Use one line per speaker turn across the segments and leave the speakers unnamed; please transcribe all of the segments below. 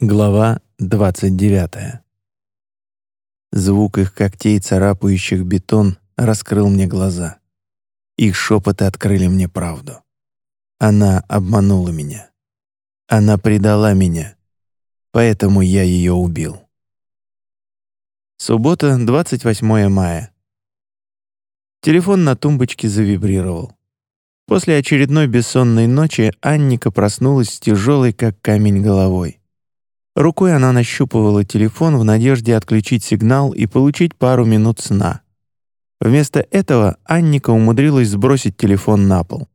Глава 29. Звук их когтей, царапающих бетон, раскрыл мне глаза. Их шепоты открыли мне правду. Она обманула меня. Она предала меня. Поэтому я ее убил. Суббота, 28 мая. Телефон на тумбочке завибрировал. После очередной бессонной ночи Анника проснулась с тяжелой, как камень, головой. Рукой она нащупывала телефон в надежде отключить сигнал и получить пару минут сна. Вместо этого Анника умудрилась сбросить телефон на пол.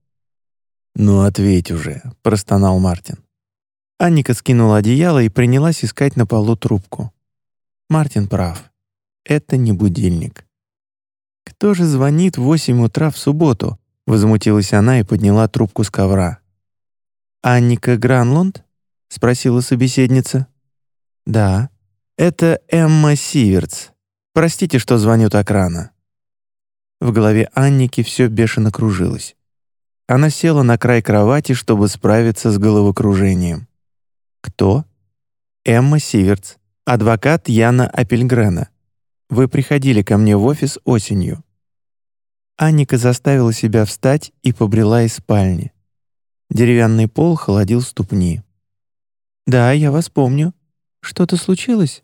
«Ну, ответь уже», — простонал Мартин. Анника скинула одеяло и принялась искать на полу трубку. Мартин прав. Это не будильник. «Кто же звонит в восемь утра в субботу?» — возмутилась она и подняла трубку с ковра. «Анника Гранлунд?» — спросила собеседница. «Да, это Эмма Сиверц. Простите, что звоню так рано». В голове Анники все бешено кружилось. Она села на край кровати, чтобы справиться с головокружением. «Кто?» «Эмма Сиверц, адвокат Яна Апельгрена. Вы приходили ко мне в офис осенью». Анника заставила себя встать и побрела из спальни. Деревянный пол холодил ступни. «Да, я вас помню. Что-то случилось?»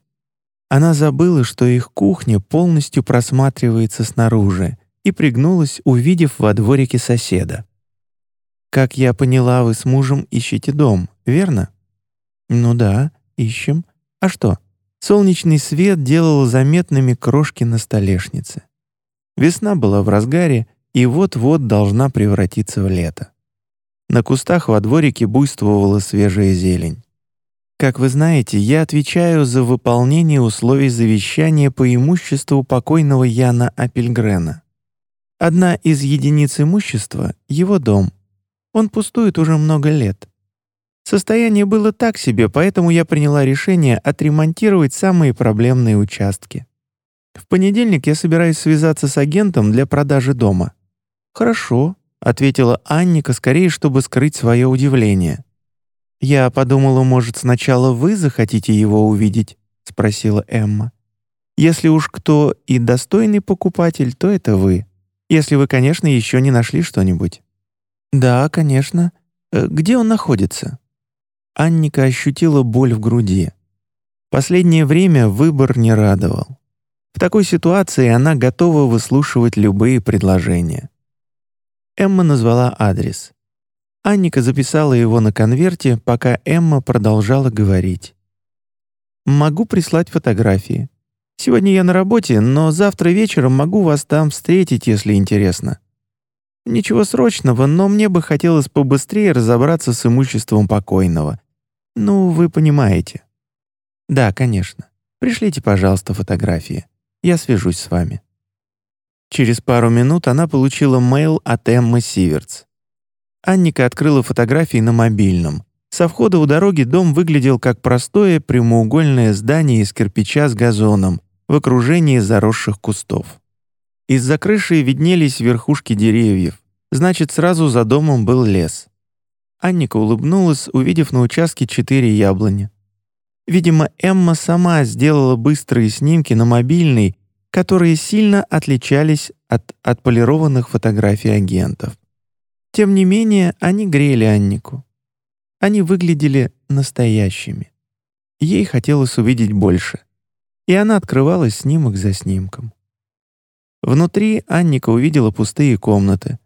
Она забыла, что их кухня полностью просматривается снаружи, и пригнулась, увидев во дворике соседа. «Как я поняла, вы с мужем ищете дом, верно?» «Ну да, ищем. А что?» Солнечный свет делал заметными крошки на столешнице. Весна была в разгаре и вот-вот должна превратиться в лето. На кустах во дворике буйствовала свежая зелень. Как вы знаете, я отвечаю за выполнение условий завещания по имуществу покойного Яна Апельгрена. Одна из единиц имущества — его дом. Он пустует уже много лет. Состояние было так себе, поэтому я приняла решение отремонтировать самые проблемные участки. В понедельник я собираюсь связаться с агентом для продажи дома. «Хорошо», — ответила Анника, скорее, чтобы скрыть свое удивление. «Я подумала, может, сначала вы захотите его увидеть?» — спросила Эмма. «Если уж кто и достойный покупатель, то это вы. Если вы, конечно, еще не нашли что-нибудь». «Да, конечно. Э, где он находится?» Анника ощутила боль в груди. Последнее время выбор не радовал. В такой ситуации она готова выслушивать любые предложения. Эмма назвала адрес. Анника записала его на конверте, пока Эмма продолжала говорить. «Могу прислать фотографии. Сегодня я на работе, но завтра вечером могу вас там встретить, если интересно. Ничего срочного, но мне бы хотелось побыстрее разобраться с имуществом покойного. Ну, вы понимаете». «Да, конечно. Пришлите, пожалуйста, фотографии. Я свяжусь с вами». Через пару минут она получила мейл от Эммы Сиверц. Анника открыла фотографии на мобильном. Со входа у дороги дом выглядел как простое прямоугольное здание из кирпича с газоном в окружении заросших кустов. Из-за крыши виднелись верхушки деревьев, значит, сразу за домом был лес. Анника улыбнулась, увидев на участке четыре яблони. Видимо, Эмма сама сделала быстрые снимки на мобильный, которые сильно отличались от отполированных фотографий агентов. Тем не менее, они грели Аннику. Они выглядели настоящими. Ей хотелось увидеть больше, и она открывала снимок за снимком. Внутри Анника увидела пустые комнаты.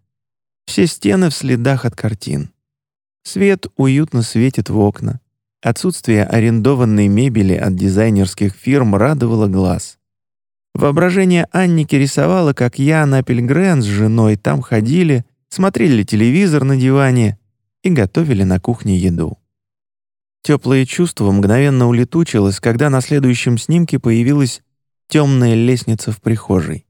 Все стены в следах от картин. Свет уютно светит в окна. Отсутствие арендованной мебели от дизайнерских фирм радовало глаз. Воображение Анники рисовало, как Ян Апельгрен с женой там ходили смотрели телевизор на диване и готовили на кухне еду. Теплое чувство мгновенно улетучилось, когда на следующем снимке появилась темная лестница в прихожей.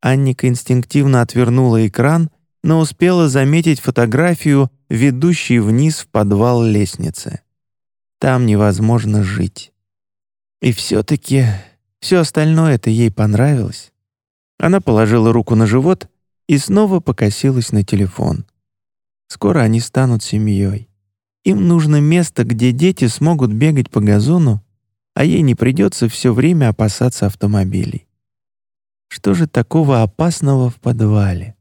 Анника инстинктивно отвернула экран, но успела заметить фотографию, ведущей вниз в подвал лестницы. Там невозможно жить. И все-таки все остальное-то ей понравилось. Она положила руку на живот и снова покосилась на телефон. Скоро они станут семьей. Им нужно место, где дети смогут бегать по газону, а ей не придется все время опасаться автомобилей. Что же такого опасного в подвале?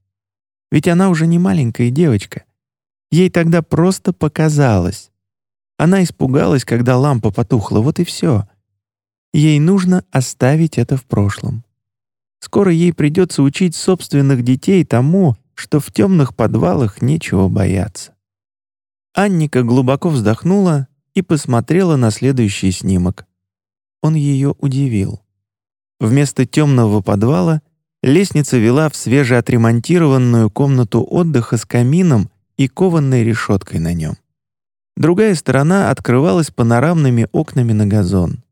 Ведь она уже не маленькая девочка. Ей тогда просто показалось. Она испугалась, когда лампа потухла, вот и все. Ей нужно оставить это в прошлом. Скоро ей придется учить собственных детей тому, что в темных подвалах нечего бояться. Анника глубоко вздохнула и посмотрела на следующий снимок. Он ее удивил. Вместо темного подвала лестница вела в свежеотремонтированную комнату отдыха с камином и кованной решеткой на нем. Другая сторона открывалась панорамными окнами на газон.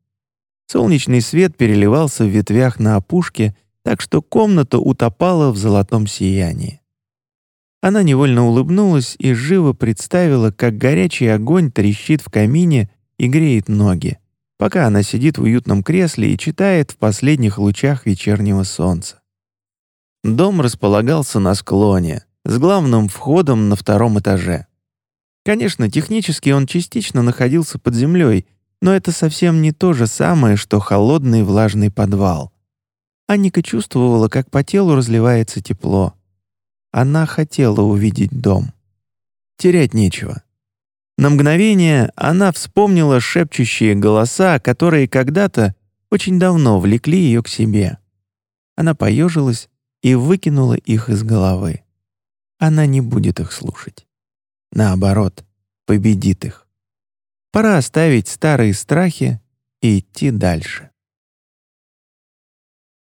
Солнечный свет переливался в ветвях на опушке, так что комната утопала в золотом сиянии. Она невольно улыбнулась и живо представила, как горячий огонь трещит в камине и греет ноги, пока она сидит в уютном кресле и читает в последних лучах вечернего солнца. Дом располагался на склоне, с главным входом на втором этаже. Конечно, технически он частично находился под землей, но это совсем не то же самое, что холодный влажный подвал. Анника чувствовала, как по телу разливается тепло. Она хотела увидеть дом. Терять нечего. На мгновение она вспомнила шепчущие голоса, которые когда-то очень давно влекли ее к себе. Она поежилась и выкинула их из головы. Она не будет их слушать. Наоборот, победит их. Пора оставить старые страхи и идти дальше.